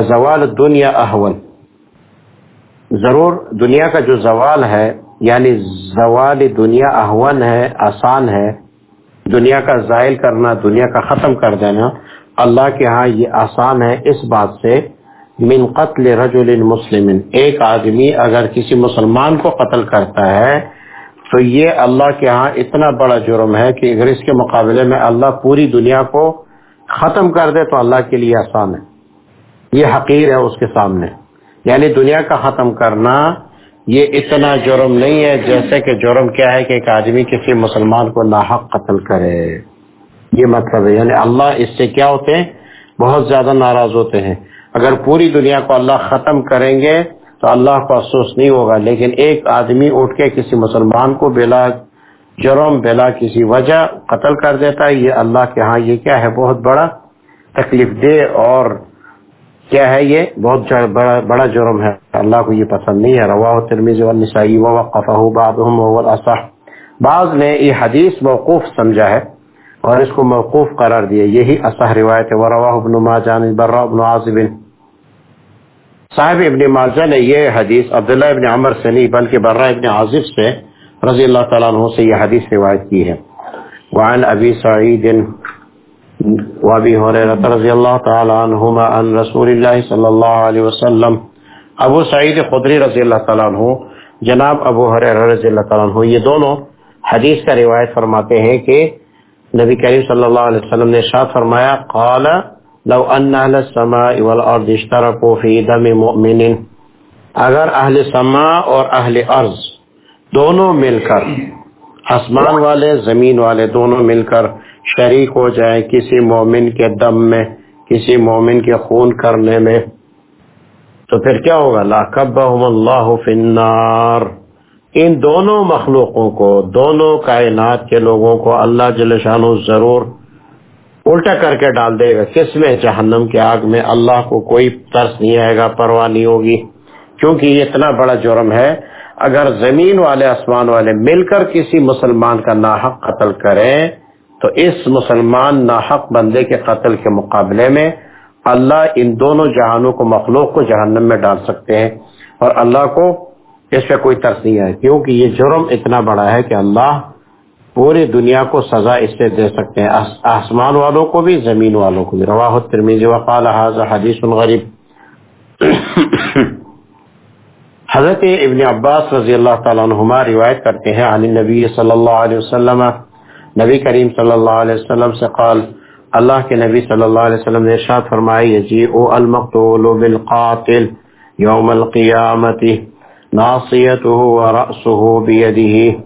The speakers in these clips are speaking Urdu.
زوال دنیا احول ضرور دنیا کا جو زوال ہے یعنی زوال دنیا احون ہے، آسان ہے، دنیا کا زائل کرنا، دنیا کا ختم کر دینا، اللہ کے ہاں یہ آسان ہے اس بات سے، من قتل رجل مسلم، ایک آدمی اگر کسی مسلمان کو قتل کرتا ہے، تو یہ اللہ کے ہاں اتنا بڑا جرم ہے کہ اگر اس کے مقابلے میں اللہ پوری دنیا کو ختم کر دے، تو اللہ کے لیے آسان ہے۔ یہ حقیر ہے اس کے سامنے۔ یعنی دنیا کا ختم کرنا یہ اتنا جرم نہیں ہے جیسے کہ جرم کیا ہے کہ ایک آدمی کسی مسلمان کو ناحق قتل کرے۔ یہ مطلب ہے۔ یعنی اللہ اس سے کیا ہوتے ہیں؟ بہت زیادہ ناراض ہوتے ہیں۔ اگر پوری دنیا کو اللہ ختم کریں گے تو اللہ کو افسوس نہیں ہوگا۔ لیکن ایک آدمی اٹھ کے کسی مسلمان کو بلا جرم، بلا کسی وجہ قتل کر دیتا ہے، یہ اللہ کے ہاں یہ کیا ہے؟ بہت بڑا تکلیف دہ اور کیا ہے یہ؟ بہت بڑا بڑا جرم ہے۔ اللہ کو یہ پسند نہیں ہے۔ روا ترمیز والنسائی ووقفہ بعضهم وهو الاصح بعض نے یہ حدیث موقوف سمجھا ہے اور اس کو موقوف قرار دیا۔ یہی اصح روایت ہے۔ ورواہ ابن ماجان برا ابن عاصب صاحب ابن ماجہ نے یہ حدیث عبداللہ ابن عمر سے نہیں، بلکہ برا ابن عاصف سے رضی اللہ تعالیٰ عنہ سے یہ حدیث روایت کی ہے۔ وعن ابی سعید وابی حریرت رضی اللہ تعالیٰ عنہما عن رسول اللہ صلی اللہ علیہ وسلم، ابو سعید خدری رضی اللہ تعالیٰ عنہ، جناب ابو حریر رضی اللہ تعالیٰ عنہ، یہ دونوں حدیث کا روایت فرماتے ہیں کہ نبی کریم صلی اللہ علیہ وسلم نے شاہ فرمایا، قال لو ان اہل السماء والارض اشترکوا فی دم مؤمن اگر اہل سماء اور اہل ارض دونوں مل کر، آسمان والے، زمین والے دونوں مل کر شریک ہو جائیں کسی مومن کے دم میں، کسی مومن کے خون کرنے میں۔ تو پھر کیا ہوگا؟ لاکبہم اللہ فی النار۔ ان دونوں مخلوقوں کو، دونوں کائنات کے لوگوں کو اللہ جل ضرور الٹا کر کے ڈال دے گا۔ کس میں؟ جہنم کے آگ میں۔ اللہ کو کوئی ترس نہیں آئے گا، پرواہ نہیں ہوگی۔ کیونکہ یہ اتنا بڑا جرم ہے، اگر زمین والے، آسمان والے مل کر کسی مسلمان کا ناحق قتل کریں تو اس مسلمان ناحق بندے کے قتل کے مقابلے میں اللہ ان دونوں جہانوں کو مخلوق کو جہنم میں ڈال سکتے ہیں اور اللہ کو اس پہ کوئی ترس نہیں ہے، کیونکہ یہ جرم اتنا بڑا ہے کہ اللہ پوری دنیا کو سزا اس سے دے سکتے ہیں۔ آسمان والوں کو بھی، زمین والوں کو بھی۔ رواہ ترمیزی وقال حدیث غریب۔ حضرت ابن عباس رضی اللہ تعالیٰ عنہما روایت کرتے ہیں، عن نبی صلی اللہ علیہ وسلم نبی کریم صلی اللہ علیہ وسلم سے قال، اللہ کے نبی صلی اللہ علیہ وسلم نے ارشاد فرمائی، یجیء المقتول بالقاتل یوم القیامت ناصیته ورأسه بیده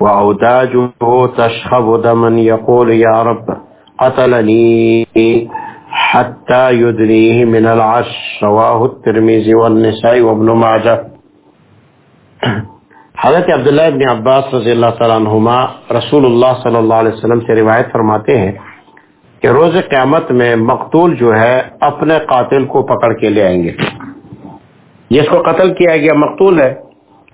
وأوداجه تشخب دما يقول يا رب قتلني حتى يدريه من العش رواه الترمذي والنساء وابن ماجه حضرت عبداللہ ابن عباس رضی اللہ تعالیٰ عنہما رسول اللہ صلی اللہ علیہ وسلم سے روایت فرماتے ہیں کہ روز قیامت میں مقتول جو ہے اپنے قاتل کو پکڑ کے لے آئیں گے۔ جس کو قتل کیا گیا مقتول ہے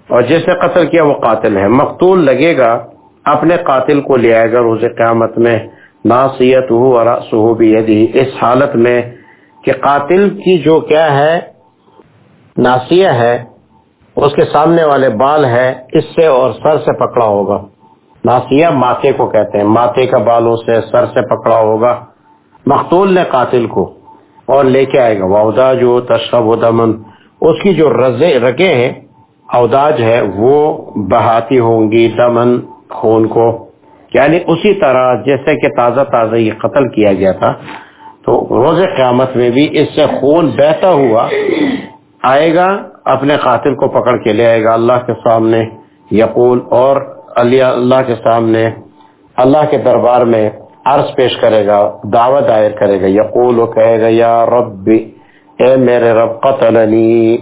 اور جس نے قتل کیا وہ قاتل ہے۔ مقتول لگے گا اپنے قاتل کو لے آئے گا روز قیامت میں۔ ناصیت ہو بھی اس حالت میں کہ قاتل کی جو کیا ہے ناسیہ ہے اس کے سامنے والے بال ہے، اس سے اور سر سے پکڑا ہوگا۔ ناسیہ ماتھے کو کہتے ہیں۔ ماتھے کا بالوں سے سر سے پکڑا ہوگا۔ مقتول نے قاتل کو اور لے کے آئے گا۔ واؤدا جو تشرب و دمن اس کی جو رزے، رگے ہیں، اوداج ہے، وہ بہاتی ہوں گی دمن خون کو۔ یعنی اسی طرح جیسے کہ تازہ تازہ یہ قتل کیا گیا تھا، تو روز قیامت میں بھی اس سے خون بہتا ہوا آئے گا۔ اپنے قاتل کو پکڑ کے لے آئے گا اللہ کے سامنے، یقول، اور اللہ کے سامنے، اللہ کے دربار میں عرض پیش کرے گا، دعوت دائر کرے گا، یقول، وہ کہے گا، یا رب، اے میرے رب، قتلنی،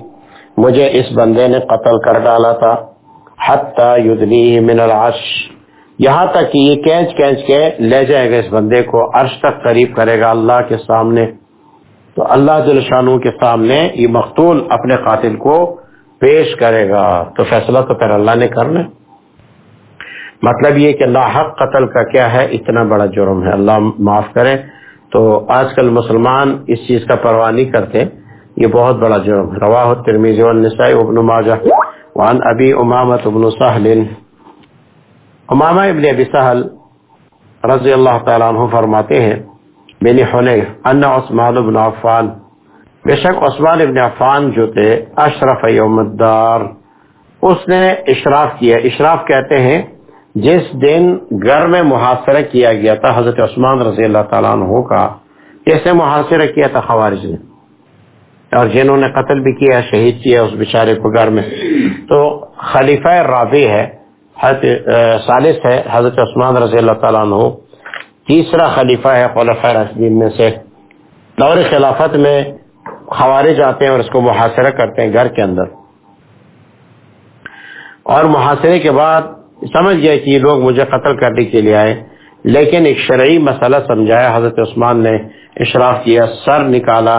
مجھے اس بندے نے قتل کر ڈالا تھا یدنی من العرش۔ یہاں تک کہ یہ کینچ کینچ کے لے جائے گا اس بندے کو، عرش تک قریب کرے گا اللہ کے سامنے۔ تو اللہ جل شانو کے سامنے یہ مقتول اپنے قاتل کو پیش کرے گا۔ تو فیصلہ تو پھر اللہ نے کرنا مطلب یہ کہ لاحق قتل کا کیا ہے؟ اتنا بڑا جرم ہے۔ اللہ معاف کرے۔ تو آج کل مسلمان اس چیز کا پرواہ نہیں کرتے۔ یہ بہت بڑا جرم ہے۔ رواہ ترمیزی والنسائی ابن ماجہ۔ وعن ابی امامت ابن سہل۔ امامہ ابن ابی سہل رضی اللہ تعالیٰ عنہ فرماتے ہیں بن حنیف ان عثمان ابن عفان۔ بے شک عثمان ابن عفان جو تھے، اشرف یوم الدار۔ اس نے اشراف کیا۔ اشراف کہتے ہیں، جس دن گھر میں محاصرہ کیا گیا تھا، حضرت عثمان رضی اللہ تعالیٰ عنہ کا کیسے محاصرہ کیا تھا خوارج نے۔ اور جنہوں نے قتل بھی کیا، شہید کیا اس بیچارے کو گھر میں۔ تو خلیفہ رابع ہے سالس ہے، حضرت عثمان رضی اللہ تعالیٰ عنہ۔ تیسرا خلیفہ ہے خلفۂ رشدین میں سے۔ دور خلافت میں خوارج آتے ہیں اور اس کو محاصرہ کرتے ہیں گھر کے اندر۔ اور محاصرے کے بعد سمجھ گیا کہ یہ لوگ مجھے قتل کرنے کے لیے آئے۔ لیکن ایک شرعی مسئلہ سمجھایا، حضرت عثمان نے اشراف کیا، سر نکالا،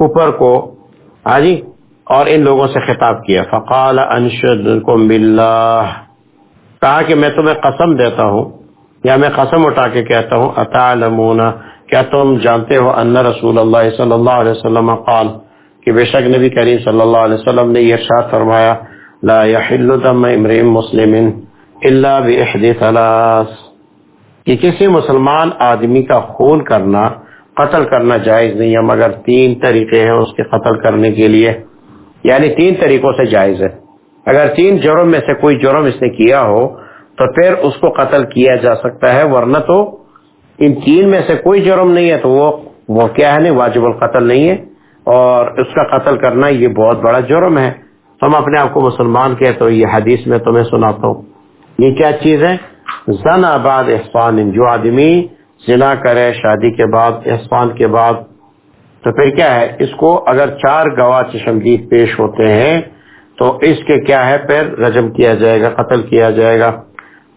اوپر کو ہاں جی اور ان لوگوں سے خطاب کیا۔ فقال انشدکم باللہ۔ کہا کہ میں تمہیں قسم دیتا ہوں۔ یا میں قسم اٹھا کے کہتا ہوں، اتعلمون؟ کیا تم جانتے ہو ان رسول اللہ صلی اللہ علیہ وسلم قال کہ بے شک نبی کریم صلی اللہ علیہ وسلم نے یہ ارشاد فرمایا، لا يحل دم امرئ مسلم الا باحد ثلاث۔ کہ کسی مسلمان آدمی کا خون کرنا، قتل کرنا جائز نہیں ہے، مگر تین طریقے ہیں اس کے قتل کرنے کے لیے۔ یعنی تین طریقوں سے جائز ہے۔ اگر تین جرم میں سے کوئی جرم اس نے کیا ہو تو پھر اس کو قتل کیا جا سکتا ہے، ورنہ تو ان تین میں سے کوئی جرم نہیں ہے، تو وہ وہ کیا ہے، نہیں، واجب القتل نہیں ہے۔ اور اس کا قتل کرنا یہ بہت بڑا جرم ہے۔ ہم اپنے آپ کو مسلمان کے تو یہ حدیث میں تمہیں سناتا ہوں۔ یہ کیا چیز ہے؟ زن آباد احسان، جو آدمی زنا کرے شادی کے بعد، احسان کے بعد، تو پھر کیا ہے؟ اس کو اگر چار گواہ چشمدید پیش ہوتے ہیں، تو اس کے کیا ہے؟ پھر رجم کیا جائے گا، قتل کیا جائے گا۔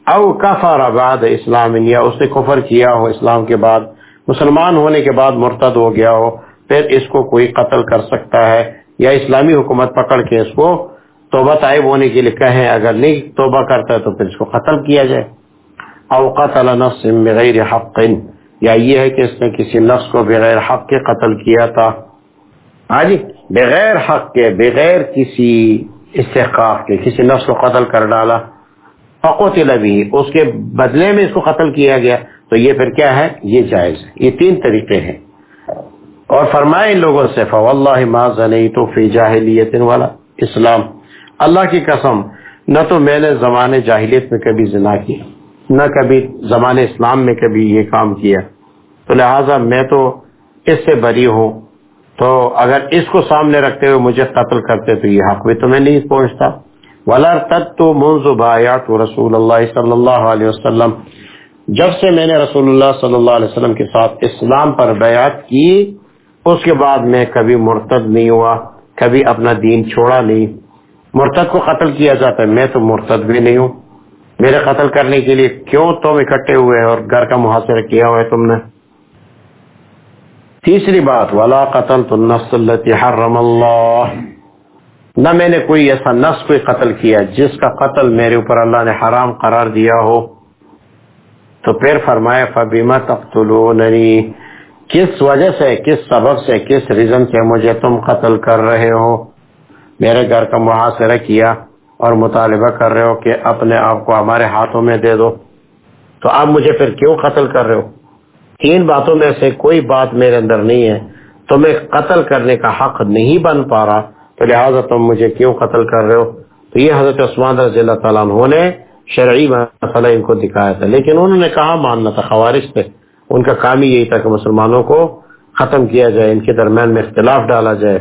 او کفر آباد اسلام یعنی یا اس نے کفر کیا ہو اسلام کے بعد، مسلمان ہونے کے بعد مرتد ہو گیا ہو، پھر اس کو کوئی قتل کر سکتا ہے یا اسلامی حکومت پکڑ کے اس کو توبہ طائب ہونے کے لیے کہیں، اگر نہیں توبہ کرتا ہے تو پھر اس کو قتل کیا جائے۔ او قتل نفس بغیر حق، یا یہ ہے کہ اس نے کسی نفس کو بغیر حق کے قتل کیا تھا۔ ہاں جی بغیر حق کے، بغیر کسی استحقاق کے، کسی نفس کو قتل کر ڈالا۔ فقوت لبی اس کے بدلے میں اس کو قتل کیا گیا۔ تو یہ پھر کیا ہے؟ یہ جائز ہے۔ یہ تین طریقے ہیں۔ اور فرمائے ان لوگوں سے فواللہ ما زنیتو فی جاہلیت والا اسلام اللہ کی قسم، نہ تو میں نے زمانے جاہلیت میں کبھی زنا کیا، نہ کبھی زمان اسلام میں کبھی یہ کام کیا۔ تو لہٰذا میں تو اس سے بری ہوں۔ تو اگر اس کو سامنے رکھتے ہوئے مجھے قتل کرتے تو یہ حق بھی تمہیں نہیں پہنچتا۔ ولر تت تو رسول اللہ صلی اللہ علیہ وسلم۔ جب سے میں نے رسول اللہ صلی اللہ علیہ وسلم کے ساتھ اسلام پر بیعت کی، اس کے بعد میں کبھی مرتد نہیں ہوا، کبھی اپنا دین چھوڑا نہیں۔ مرتد کو قتل کیا جاتا ہے، میں تو مرتد بھی نہیں ہوں۔ میرے قتل کرنے کے لیے کیوں تم اکٹھے ہوئے اور گھر کا محاصرہ کیا ہوا ہے تم نے؟ تیسری بات، ولا قتل تو نسل حرم اللہ نہ میں نے کوئی ایسا نفس کوئی قتل کیا جس کا قتل میرے اوپر اللہ نے حرام قرار دیا ہو۔ تو پھر فرمایا فبیما تقتلوننی؟ کس وجہ سے، کس سبب سے، کس ریزن سے مجھے تم قتل کر رہے ہو؟ میرے گھر کا محاصرہ کیا اور مطالبہ کر رہے ہو کہ اپنے آپ کو ہمارے ہاتھوں میں دے دو۔ تو آپ مجھے پھر کیوں قتل کر رہے ہو؟ تین باتوں میں سے کوئی بات میرے اندر نہیں ہے۔ تو میں قتل کرنے کا حق نہیں بن پا رہا۔ تو لہٰذا تم مجھے کیوں قتل کر رہے ہو؟ تو یہ حضرت عثمان رضی اللہ تعالیٰ عنہ نے شرعی مسئلہ ان کو دکھایا تھا، لیکن انہوں نے کہا ماننا تھا خوارش تھے ان کا کام ہی یہی تھا کہ مسلمانوں کو ختم کیا جائے، ان کے درمیان میں اختلاف ڈالا جائے۔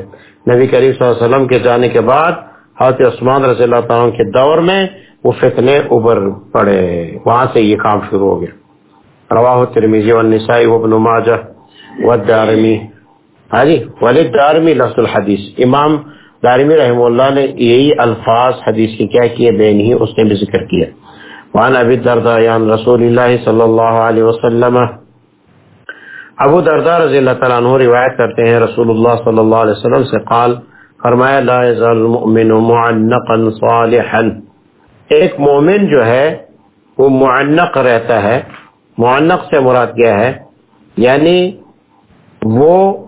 نبی کریم صلی اللہ علیہ وسلم کے جانے کے بعد حضرت عثمان رضی اللہ تعالیٰ کے دور میں وہ فتنے ابر پڑے، وہاں سے یہ کام شروع ہو گیا۔ رواہ ترمیزی والنسائی وابن ماجہ والدارمی۔ ہاں جی ولد دارمی لفظ الحدیث۔ امام دارمی رحم اللہ نے یہی الفاظ حدیث کی کیا کیے بین ہی اس نے بھی ذکر کیا۔ وعن ابی الدرداء یان رسول اللہ صلی اللہ علیہ وسلم۔ ابو درداء رضی اللہ تعالیٰ عنہ روایت کرتے ہیں، رسول اللہ صلی اللہ علیہ وسلم سے قال، فرمایا، لا يزال المؤمن معنقا صالحا۔ ایک مومن جو ہے، وہ معنق رہتا ہے، معنق سے مراد کیا ہے؟ یعنی وہ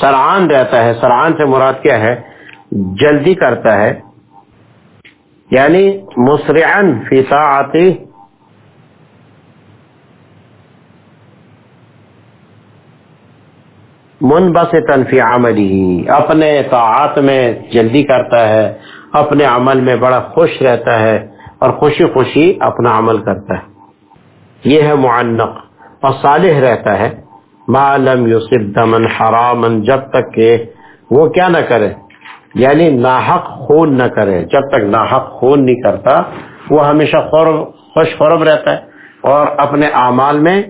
سرعان رہتا ہے، سرعان سے مراد کیا ہے؟ جلدی کرتا ہے۔ یعنی مسرعن فی ساعتی من بس تنفی عملی اپنے طاعت میں جلدی کرتا ہے، اپنے عمل میں بڑا خوش رہتا ہے اور خوشی خوشی اپنا عمل کرتا ہے۔ یہ ہے معنق اور صالح رہتا ہے۔ معلوم یوسف دمن حرامن جب تک کہ وہ کیا نہ کرے یعنی ناحق خون نہ کرے، جب تک ناحق خون نہیں کرتا، وہ ہمیشہ خوش خورب رہتا ہے اور اپنے اعمال میں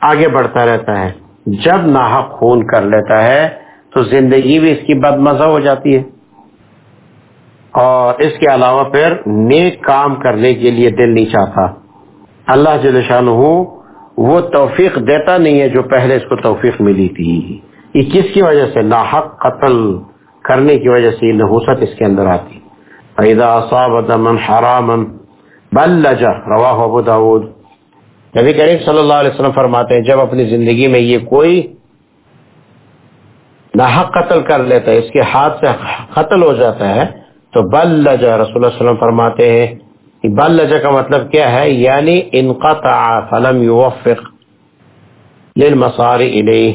آگے بڑھتا رہتا ہے۔ جب ناحق خون کر لیتا ہے، تو زندگی بھی اس کی بد مزہ ہو جاتی ہے۔ اور اس کے علاوہ پھر نیک کام کرنے کے لیے دل نہیں چاہتا۔ اللہ جل شان وہ توفیق دیتا نہیں ہے جو پہلے اس کو توفیق ملی تھی۔ یہ کس کی وجہ سے؟ ناحق قتل کرنے کی وجہ سے یہ نحوست اس کے اندر آتی۔ اذا اصاب دمن رواہ ابو داود۔ نبی کریم صلی اللہ علیہ وسلم فرماتے ہیں، جب اپنی زندگی میں یہ کوئی ناحق قتل کر لیتا ہے، اس کے ہاتھ سے قتل ہو جاتا ہے، تو بل لجا رسول اللہ علیہ وسلم فرماتے ہیں کہ لجا کا مطلب کیا ہے؟ یعنی انقطع فلم یوفق للمصار الیہ۔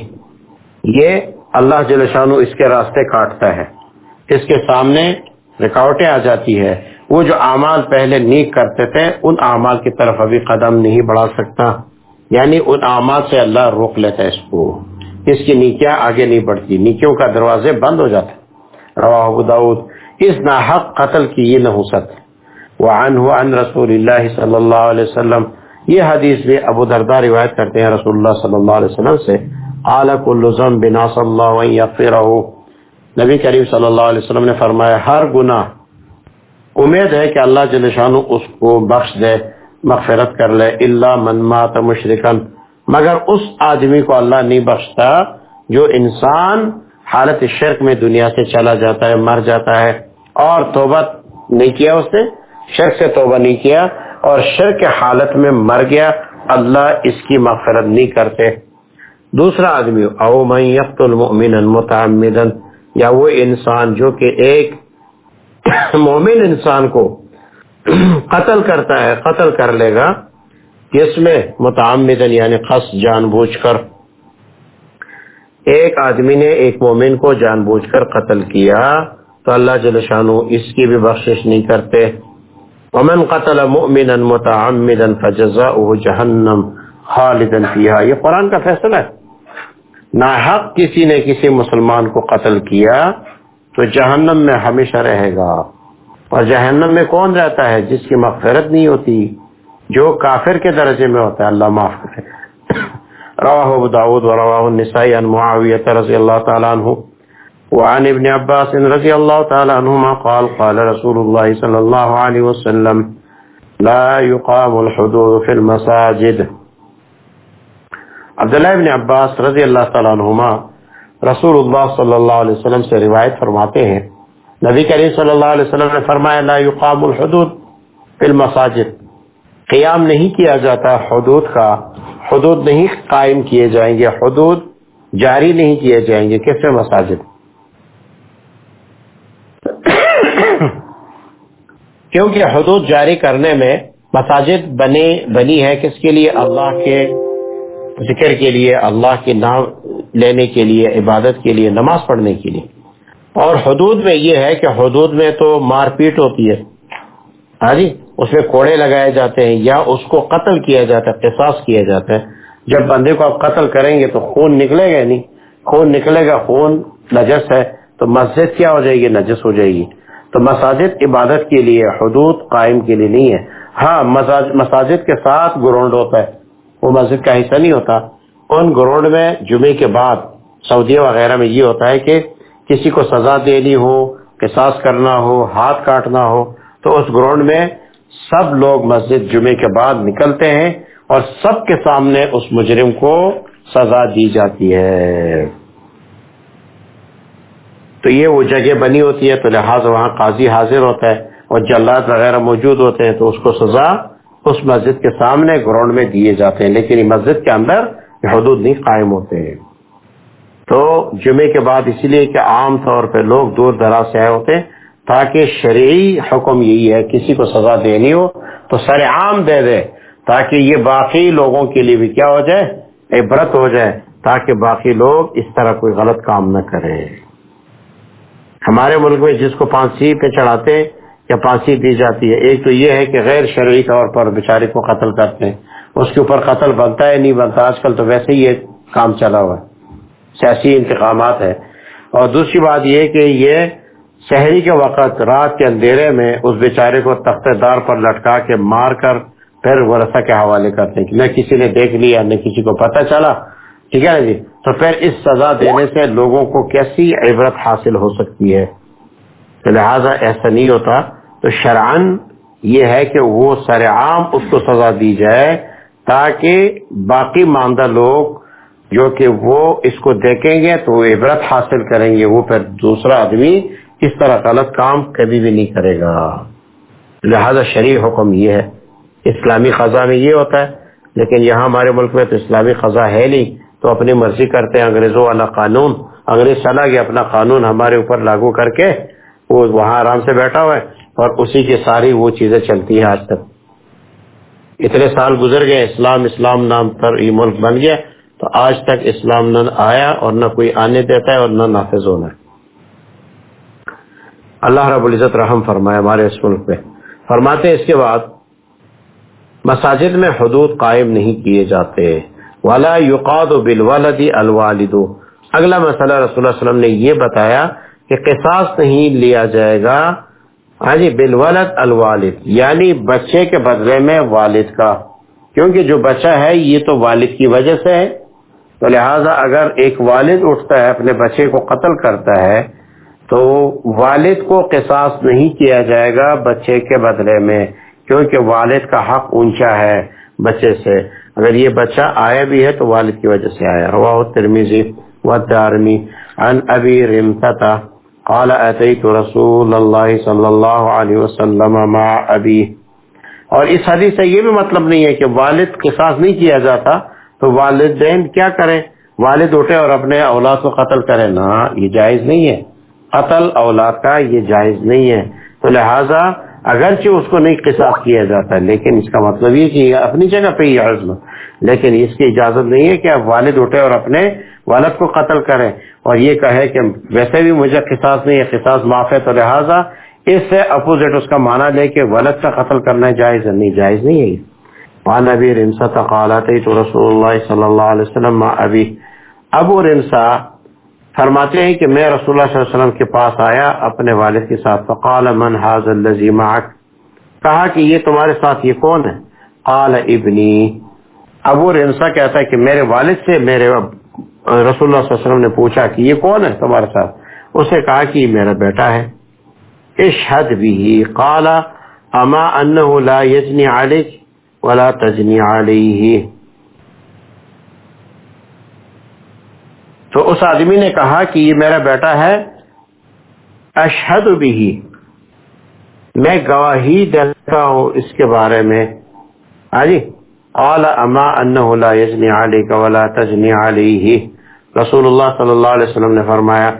یہ اللہ جل شانو اس کے راستے کاٹتا ہے۔ اس کے سامنے رکاوٹیں آ جاتی ہے وہ جو اعمال پہلے نیک کرتے تھے، ان اعمال کی طرف ابھی قدم نہیں بڑھا سکتا۔ یعنی ان اعمال سے اللہ روک لیتا ہے اس کو۔ اس کی نیکیاں آگے نہیں بڑھتی۔ نیکیوں کا دروازے بند ہو جاتے روا داود، اس ناحق قتل کی یہ نحوست وعن عن رسول اللہ صلی اللہ علیہ وسلم۔ یہ حدیث بھی ابو دردہ روایت کرتے ہیں رسول اللہ صلی اللہ علیہ وسلم سے۔ اعلی کل ذنب بناس اللہ یغفرہ۔ نبی کریم صلی اللہ علیہ وسلم نے فرمایا، ہر گناہ۔ امید ہے کہ اللہ جل شانو اس کو بخش دے، مغفرت کر لے۔ اللہ من مات مشرکن مگر اس آدمی کو اللہ نہیں بخشتا جو انسان حالت شرک میں دنیا سے چلا جاتا ہے، مر جاتا ہے اور توبہ نہیں کیا اس نے؟ شرک سے توبہ نہیں کیا اور شرک کے حالت میں مر گیا، اللہ اس کی مغفرت نہیں کرتے۔ دوسرا آدمی، او من یقتل مؤمنا متعمدا، یا وہ انسان جو کہ ایک مومن انسان کو قتل کرتا ہے، قتل کر لے گا کس میں متعمدن یعنی خس جان بوجھ کر۔ ایک آدمی نے ایک مومن کو جان بوجھ کر قتل کیا، تو اللہ جل شانو اس کی بھی بخشش نہیں کرتے۔ ومن قتل مؤمنا متعمدا فجزاؤه جہنم خالدا فيها۔ یہ قرآن کا فیصلہ ہے۔ ناحق کسی نے کسی مسلمان کو قتل کیا تو جہنم میں ہمیشہ رہے گا۔ اور جہنم میں کون رہتا ہے جس کی مغفرت نہیں ہوتی؟ جو کافر کے درجے میں ہوتا ہے۔ اللہ معاف کرے۔ رواہ ابو داود و رواہ النسائی عن معاویت رضی اللہ تعالیٰ عنہ۔ وعن ابن عباس رضی اللہ تعالیٰ عنہما قال قال رسول اللہ صلی اللہ علیہ وسلم، لا يقام الحدود في المساجد. عبداللہ ابن عباس رضی اللہ تعالیٰ عنہما رسول اللہ صلی اللہ علیہ وسلم سے روایت فرماتے ہیں، نبی کریم صلی اللہ علیہ وسلم نے فرمایا، لا يقام الحدود فی المساجد. قیام نہیں کیا جاتا حدود کا، حدود نہیں قائم کیے جائیں گے، حدود جاری نہیں کیے جائیں گے کس میں مساجد؟ کیونکہ حدود جاری کرنے میں مساجد بنے بنی ہے کس کے لیے؟ اللہ کے ذکر کے لیے، اللہ کے نام لینے کے لیے، عبادت کے لیے، نماز پڑھنے کے لیے۔ اور حدود میں یہ ہے کہ حدود میں تو مار پیٹ ہوتی ہے۔ ہاں جی اس میں کوڑے لگائے جاتے ہیں یا اس کو قتل کیا جاتا ہے احساس کیا جاتا ہے۔ جب بندے کو آپ قتل کریں گے تو خون نکلے گا نہیں؟ خون نکلے گا، خون نجس ہے تو مسجد کیا ہو جائے گی؟ نجس ہو جائے گی۔ تو مساجد عبادت کے لیے حدود قائم کے لیے نہیں ہے۔ ہاں مساجد کے ساتھ گراؤنڈ ہوتا ہے۔ وہ مسجد کا حصہ نہیں ہوتا۔ ان گراؤنڈ میں جمعے کے بعد سعودی وغیرہ میں یہ ہوتا ہے کہ کسی کو سزا دینی ہو، قصاص کرنا ہو، ہاتھ کاٹنا ہو، تو اس گراؤنڈ میں سب لوگ مسجد جمعے کے بعد نکلتے ہیں اور سب کے سامنے اس مجرم کو سزا دی جاتی ہے۔ تو یہ وہ جگہ بنی ہوتی ہے تو لہٰذا وہاں قاضی حاضر ہوتا ہے اور جلات وغیرہ موجود ہوتے ہیں تو اس کو سزا اس مسجد کے سامنے گراؤنڈ میں دیے جاتے ہیں، لیکن مسجد کے اندر حدود نہیں قائم ہوتے ہیں۔ تو جمعے کے بعد اسی لیے کہ عام طور پہ لوگ دور دراز سے آئے ہوتے ہیں تاکہ شرعی حکم یہی ہے، کسی کو سزا دینی ہو تو سر عام دے دے تاکہ یہ باقی لوگوں کے لیے بھی کیا ہو جائے، عبرت ہو جائے تاکہ باقی لوگ اس طرح کوئی غلط کام نہ کریں۔ ہمارے ملک میں جس کو پھانسی پہ چڑھاتے یا پھانسی دی جاتی ہے، ایک تو یہ ہے کہ غیر شرعی طور پر بیچارے کو قتل کرتے ہیں۔ اس کے اوپر قتل بنتا ہے نہیں بنتا، آج کل تو ویسے ہی یہ کام چلا ہوا ہے۔ سیاسی انتقامات ہے اور دوسری بات یہ کہ یہ شہری کے وقت رات کے اندھیرے میں اس بیچارے کو تختے دار پر لٹکا کے مار کر پھر ورثہ کے حوالے کرتے ہیں نہ کسی نے دیکھ لیا، نہ کسی کو پتہ چلا۔ ٹھیک ہے نا جی؟ تو پھر اس سزا دینے سے لوگوں کو کیسی عبرت حاصل ہو سکتی ہے؟ تو لہٰذا ایسا نہیں ہوتا۔ تو شرعن یہ ہے کہ وہ سر عام اس کو سزا دی جائے تاکہ باقی ماندہ لوگ جو کہ وہ اس کو دیکھیں گے تو وہ عبرت حاصل کریں گے۔ وہ پھر دوسرا آدمی اس طرح غلط کام کبھی بھی نہیں کرے گا۔ لہذا شریع حکم یہ ہے۔ اسلامی خزاں میں یہ ہوتا ہے، لیکن یہاں ہمارے ملک میں تو اسلامی خزاں ہے نہیں۔ تو اپنی مرضی کرتے ہیں، انگریزوں والا قانون، انگریز چلا گیا، اپنا قانون ہمارے اوپر لاگو کر کے وہ وہاں آرام سے بیٹھا ہوا ہے اور اسی کی ساری وہ چیزیں چلتی ہیں آج تک۔ اتنے سال گزر گئے، اسلام اسلام نام پر یہ ملک بن گیا، تو آج تک اسلام نہ آیا اور نہ کوئی آنے دیتا ہے اور نہ نافذ ہونا ہے۔ اللہ رب العزت رحم فرمائے ہمارے اس ملک پہ۔ فرماتے ہیں اس کے بعد، مساجد میں حدود قائم نہیں کیے جاتے۔ والا یقاد و بالوالدی الوالد۔ اگلا مسئلہ رسول اللہ وسلم نے یہ بتایا کہ قصاص نہیں لیا جائے گا ہاں جی بالولد الوالد یعنی بچے کے بدلے میں والد کا۔ کیونکہ جو بچہ ہے، یہ تو والد کی وجہ سے ہے۔ تو لہٰذا اگر ایک والد اٹھتا ہے، اپنے بچے کو قتل کرتا ہے، تو والد کو قصاص نہیں کیا جائے گا بچے کے بدلے میں، کیونکہ والد کا حق اونچا ہے بچے سے۔ اگر یہ بچہ آیا بھی ہے تو والد کی وجہ سے آیا۔ روا ترمیزی و دارمی ان ابی رمتا قال اتیت رسول اللہ صلی اللہ علیہ وسلم مع ابی۔ اور اس حدیث سے یہ بھی مطلب نہیں ہے کہ والد قصاص نہیں کیا جاتا تو والدین کیا کریں؟ والد اٹھے اور اپنے اولاد کو قتل کرے نہ، یہ جائز نہیں ہے۔ قتل اولاد کا یہ جائز نہیں ہے۔ تو لہٰذا اگرچہ اس کو نہیں قصاص کیا جاتا ہے، لیکن اس کا مطلب یہ کہ اپنی جگہ پہ یہ عزم لیکن اس کی اجازت نہیں ہے کہ والد اٹھے اور اپنے والد کو قتل کرے اور یہ کہے کہ ویسے بھی مجھے قصاص نہیں ہے، قصاص معاف ہے تو لہٰذا اس سے اپوزٹ اس کا معنی لے کے والد کا قتل کرنا جائز نہیں جائز نہیں ہے وعن ابی رمسا قال اتيت رسول اللہ صلی اللہ علیہ وسلم مع ابی۔ ابو رمسا فرماتے ہیں کہ میں رسول اللہ صلی اللہ علیہ وسلم کے پاس آیا اپنے والد کے ساتھ، فقال، من هذا الذي معك؟ کہا کہ یہ تمہارے ساتھ یہ کون ہے؟ قال، ابنی. ابو رمسا کہتا ہے کہ میرے والد سے میرے رسول اللہ صلی اللہ علیہ وسلم نے پوچھا کہ یہ کون ہے تمہارے ساتھ؟ اسے کہا کہ یہ میرا بیٹا ہے۔ اشہد بھی قال، اما انه لا يجني عليك ولا تجنی علیہ. تو اس آدمی نے کہا کہ یہ میرا بیٹا ہے اشہد بھی میں گواہی دیتا ہوں اس کے بارے میں۔ ہاں جی؟ اما انه لا يجني عليك ولا تجني عليه رسول اللہ صلی اللہ علیہ وسلم نے فرمایا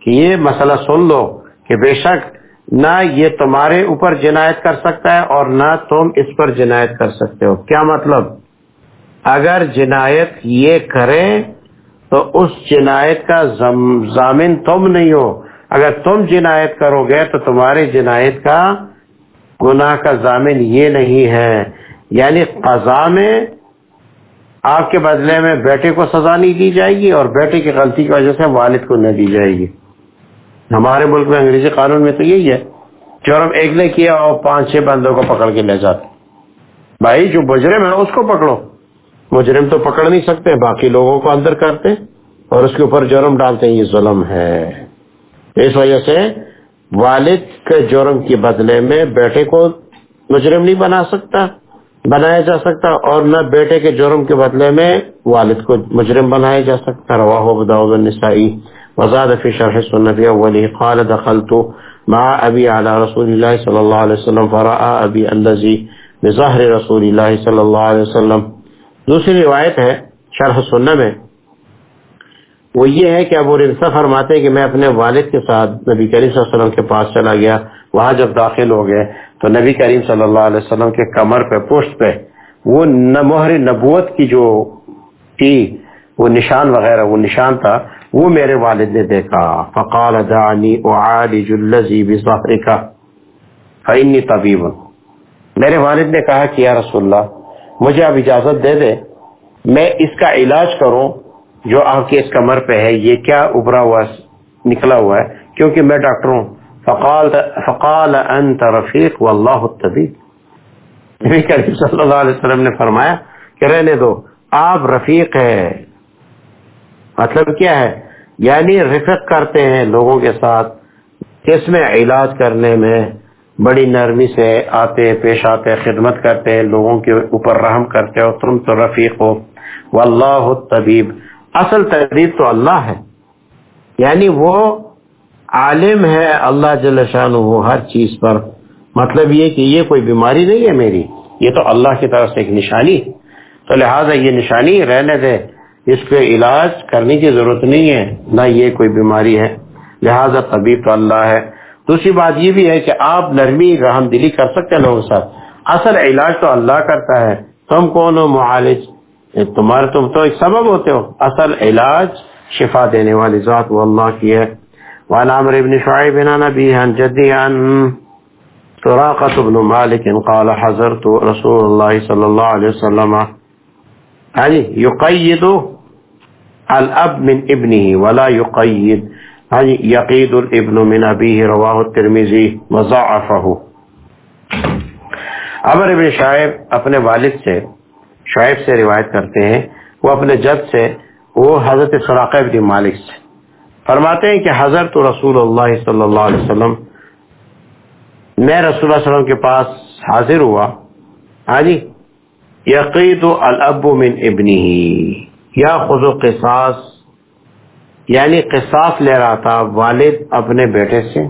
کہ یہ مسئلہ سن لو کہ بے شک نہ یہ تمہارے اوپر جنایت کر سکتا ہے اور نہ تم اس پر جنایت کر سکتے ہو۔ کیا مطلب؟ اگر جنایت یہ کرے تو اس جنایت کا ضامن تم نہیں ہو۔ اگر تم جنایت کرو گے تو تمہاری جنایت کا گناہ کا ضامن یہ نہیں ہے۔ یعنی قضا میں آپ کے بدلے میں بیٹے کو سزا نہیں دی جائے گی اور بیٹے کی غلطی کی وجہ سے والد کو نہ دی جائے گی۔ ہمارے ملک میں انگریزی قانون میں تو یہی ہے جرم ایک نے کیا اور پانچ چھ بندوں کو پکڑ کے لے جاتے بھائی، جو مجرم ہے، اس کو پکڑو۔ مجرم تو پکڑ نہیں سکتے، باقی لوگوں کو اندر کرتے اور اس کے اوپر جرم ڈالتے ہیں، یہ ظلم ہے۔ اس وجہ سے والد کے جرم کے بدلے میں بیٹے کو مجرم نہیں بنا سکتا، بنایا جا سکتا اور نہ بیٹے کے جرم کے بدلے میں والد کو مجرم بنایا جا سکتا۔ روا بداؤ نسائی وزاد في شرح السنة أوله قال دخلت مع أبي على رسول الله صلى الله عليه وسلم فرأى أبي الذي بظهر رسول الله صلى الله عليه وسلم۔ دوسری روایت ہے شرح سنہ میں، وہ یہ ہے کہ ابو رنسا فرماتے ہیں کہ میں اپنے والد کے ساتھ نبی کریم صلی اللہ علیہ وسلم کے پاس چلا گیا، وہاں جب داخل ہو گئے تو نبی کریم صلی اللہ علیہ وسلم کے کمر پہ پشت پہ وہ مہر نبوت کی جو تھی، وہ نشان وغیرہ، وہ نشان تھا، وہ میرے والد نے دیکھا۔ فقال دعنی اعالج الذی بظهرک فانی طبیب میرے والد نے کہا کہ یا رسول اللہ مجھے اب اجازت دے دے میں اس کا علاج کروں جو آپ کے اس کمر پہ ہے۔ یہ کیا ابھرا ہوا نکلا ہوا ہے؟ کیونکہ میں ڈاکٹر ہوں۔ فقال فقال انت رفیق واللہ الطبیب۔ نبی کریم صلی اللہ علیہ وسلم نے فرمایا کہ رہنے دو، آپ رفیق ہے مطلب کیا ہے؟ یعنی رفق کرتے ہیں لوگوں کے ساتھ اس میں علاج کرنے میں بڑی نرمی سے آتے، پیش آتے، خدمت کرتے، لوگوں کے اوپر رحم کرتے ہو تم تو رفیق ہو۔ واللہ الطبیب۔ اصل طبیب تو اللہ ہے۔ یعنی وہ عالم ہے اللہ جل شان ہر چیز پر۔ مطلب یہ کہ یہ کوئی بیماری نہیں ہے میری، یہ تو اللہ کی طرف سے ایک نشانی۔ تو لہٰذا یہ نشانی رہنے دے۔ اس پہ علاج کرنے کی ضرورت نہیں ہے، نہ یہ کوئی بیماری ہے۔ لہذا طبیب تو اللہ ہے۔ دوسری بات یہ بھی ہے کہ آپ نرمی رحم دلی کر سکتے لوگوں کے ساتھ۔ اصل علاج تو اللہ کرتا ہے۔ تم کون ہو؟ معالج۔ تمہارے تم تو ایک سبب ہوتے ہو۔ اصل علاج شفا دینے والی ذات وہ اللہ کی ہے۔ وعن عمر بن شعيب عن نبي عن جدي عن سراقة بن مالك قال حضرت رسول الله صلى الله عليه وسلم یعنی يعني يقيد الاب من ابنه ولا يقيد يعني يقيد الابن من ابيه رواه الترمذي وضعفه۔ عمر ابن شعیب اپنے والد سے، شعیب سے روایت کرتے ہیں، وہ اپنے جد سے، وہ حضرت سراق ابن مالک سے۔ فرماتے ہیں کہ حضرت رسول اللہ صلی اللہ علیہ وسلم، میں رسول اللہ علیہ وسلم کے پاس حاضر ہوا۔ ہاں جی یقید الاب من ابنی یا خود و قصاص یعنی قصاص لے رہا تھا والد اپنے بیٹے سے۔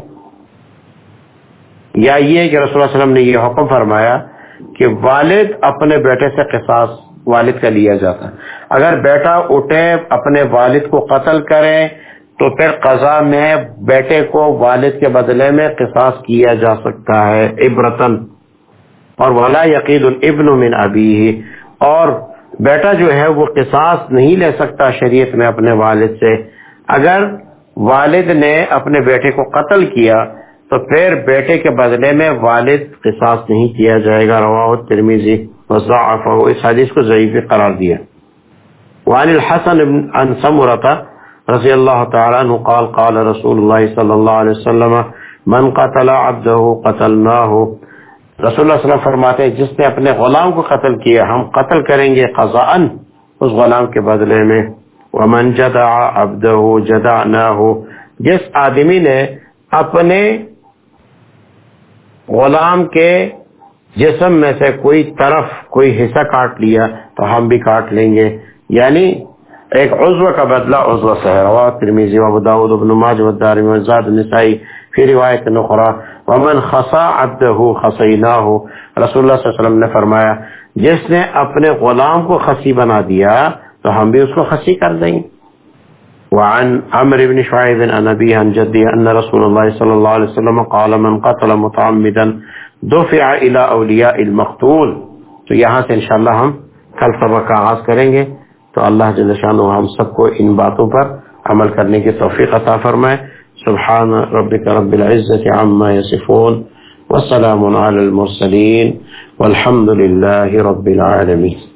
یا یہ کہ رسول اللہ علیہ وسلم نے یہ حکم فرمایا کہ والد اپنے بیٹے سے قصاص والد کا لیا جاتا۔ اگر بیٹا اٹھے، اپنے والد کو قتل کرے، تو پھر قضا میں بیٹے کو والد کے بدلے میں قصاص کیا جا سکتا ہے عبرتن اور ولا یقید الابن من ابی اور بیٹا جو ہے وہ قصاص نہیں لے سکتا شریعت میں اپنے والد سے۔ اگر والد نے اپنے بیٹے کو قتل کیا، تو پھر بیٹے کے بدلے میں والد قصاص نہیں کیا جائے گا۔ روا ترمیزی اس حدیث کو ضعیف قرار دیا۔ وعن الحسن عن سمرة رضی اللہ تعالی عنہ قال قال رسول اللہ صلی اللہ علیہ وسلم، من قتل عبده قتلناه. رسول اللہ صلی اللہ علیہ وسلم فرماتے ہیں، جس نے اپنے غلام کو قتل کیا، ہم قتل کریں گے قضاء اس غلام کے بدلے میں۔ ومن جدع عبده جدعناه. جس آدمی نے اپنے غلام کے جسم میں سے کوئی طرف کوئی حصہ کاٹ لیا تو ہم بھی کاٹ لیں گے. یعنی ایک عضو کا بدلہ عضو سے ہے. ترمیزی و داود ابن ماج و دارمی و زاد نسائی فی روایت نخرا ومن خصا عبدہو خصیناہو رسول اللہ صلی اللہ علیہ وسلم نے فرمایا، جس نے اپنے غلام کو خسی بنا دیا تو ہم بھی اس کو خسی کر دیں۔ وعن عمر بن شعيب عن أبي عن جدي أن رسول الله صلى الله عليه وسلم قال من قتل متعمدا دفع إلى أولياء المقتول۔ تو یہاں سے انشاءاللہ ہم کل سبق کا آغاز کریں گے۔ تو اللہ جل شانہ ہم سب کو ان باتوں پر عمل کرنے کی توفیق عطا فرمائے۔ سبحان ربك رب العزة عما يصفون والسلام على المرسلين والحمد لله رب العالمين